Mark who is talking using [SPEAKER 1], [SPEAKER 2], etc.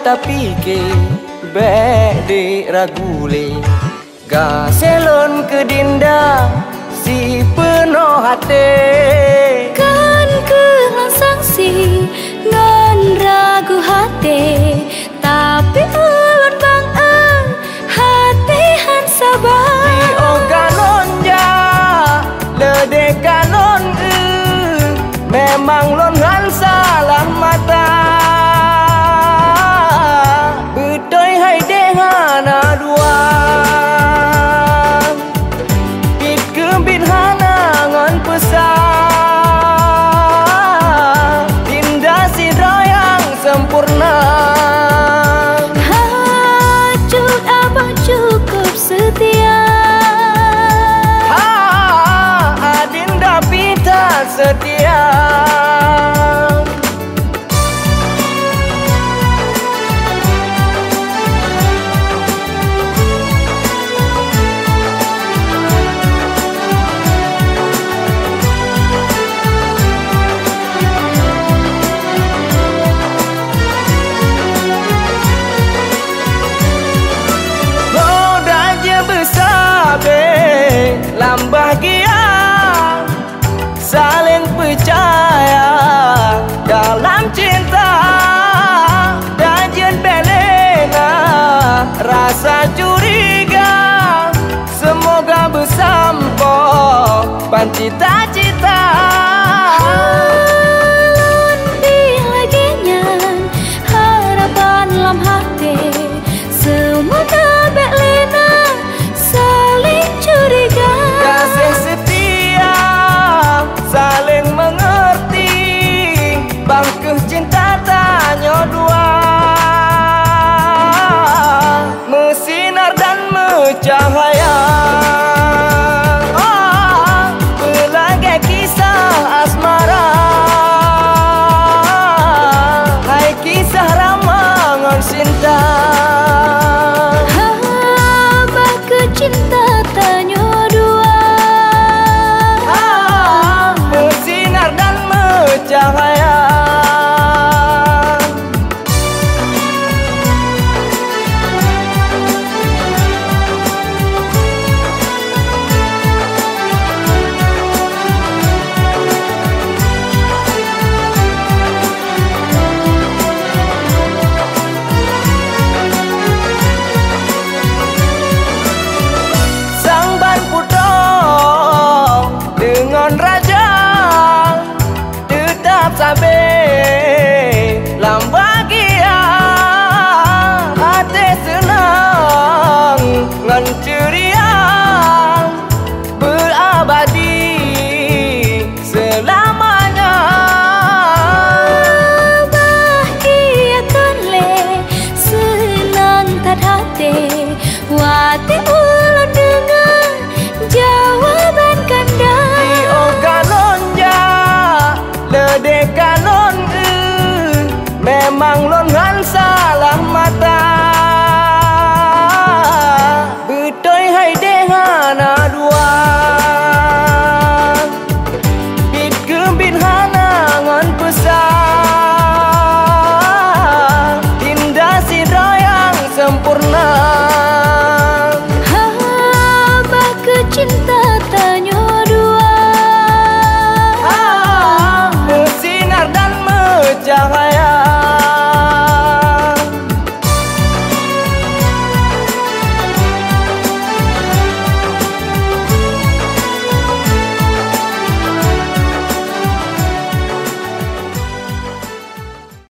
[SPEAKER 1] tapi ke Bede ragule Gaselon ke dinda Si penuh hati.
[SPEAKER 2] Kan ke sangsi Ngan ragu hati. Tapi ulun bang ang Hati han sabar.
[SPEAKER 1] Di oganon ja Lede kanon Memang lon han salah mata be Lambah gia Saling percaya cinta.
[SPEAKER 2] Abah ke cinta tanya dua.
[SPEAKER 1] Ah, Bersinar dan mencahaya
[SPEAKER 2] tak hati Wati ulun dengan Jawaban kanda
[SPEAKER 1] Di oganon ja Lede kanon Memang lon 家海呀、